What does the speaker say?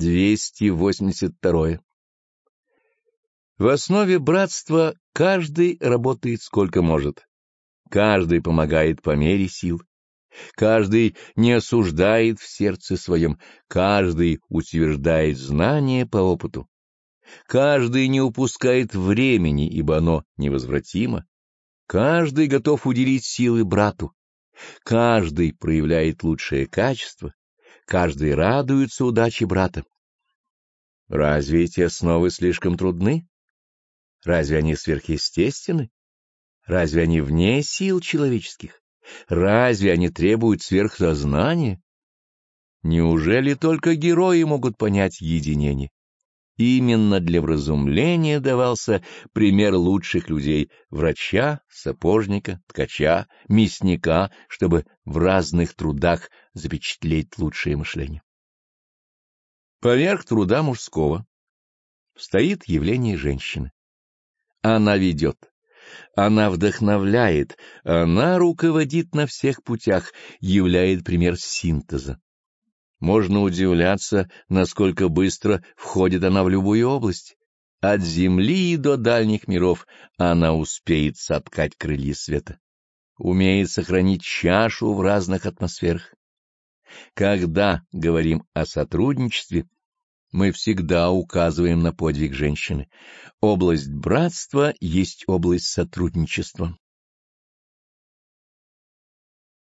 282. В основе братства каждый работает сколько может, каждый помогает по мере сил, каждый не осуждает в сердце своем, каждый утверждает знания по опыту, каждый не упускает времени, ибо оно невозвратимо, каждый готов уделить силы брату, каждый проявляет лучшее качество, каждый радуется удаче брата. Разве эти основы слишком трудны? Разве они сверхъестественны? Разве они вне сил человеческих? Разве они требуют сверхсознания? Неужели только герои могут понять единение? Именно для вразумления давался пример лучших людей — врача, сапожника, ткача, мясника, чтобы в разных трудах запечатлеть лучшее мышление. Поверх труда мужского стоит явление женщины. Она ведет, она вдохновляет, она руководит на всех путях, являет пример синтеза. Можно удивляться, насколько быстро входит она в любую область. От земли до дальних миров она успеет соткать крылья света, умеет сохранить чашу в разных атмосферах. Когда говорим о сотрудничестве, мы всегда указываем на подвиг женщины. Область братства есть область сотрудничества.